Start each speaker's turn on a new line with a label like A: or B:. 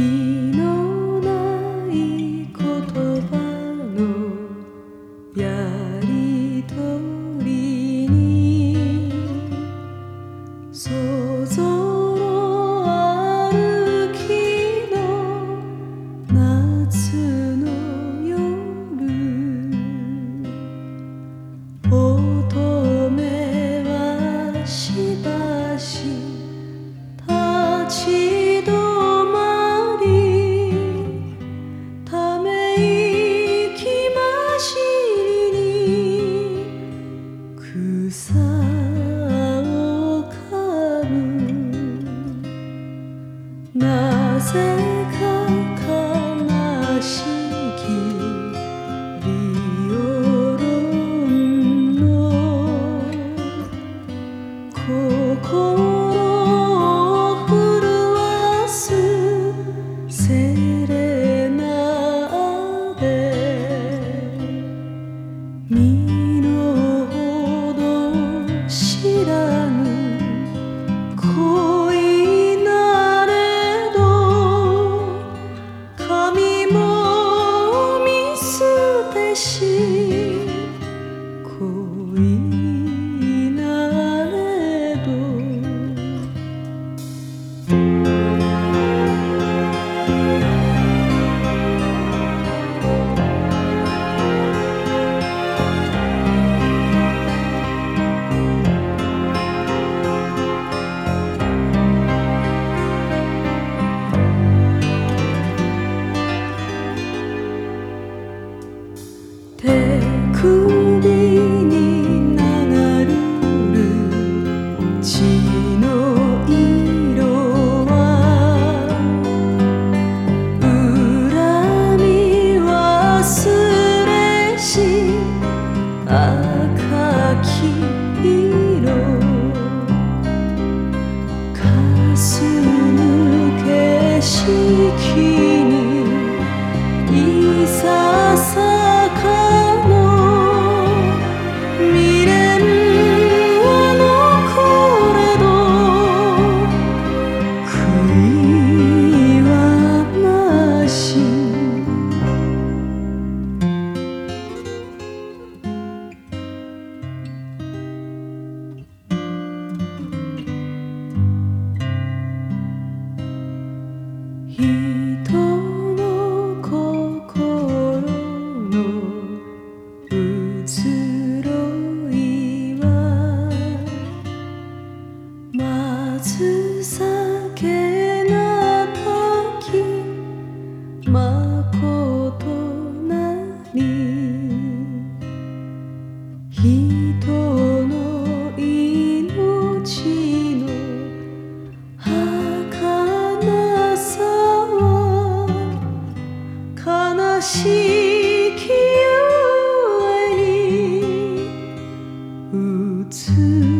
A: 昨日草を噛むなぜか悲しきビオロンの心を震わすセレまことなり。人の命の儚さは悲しいつ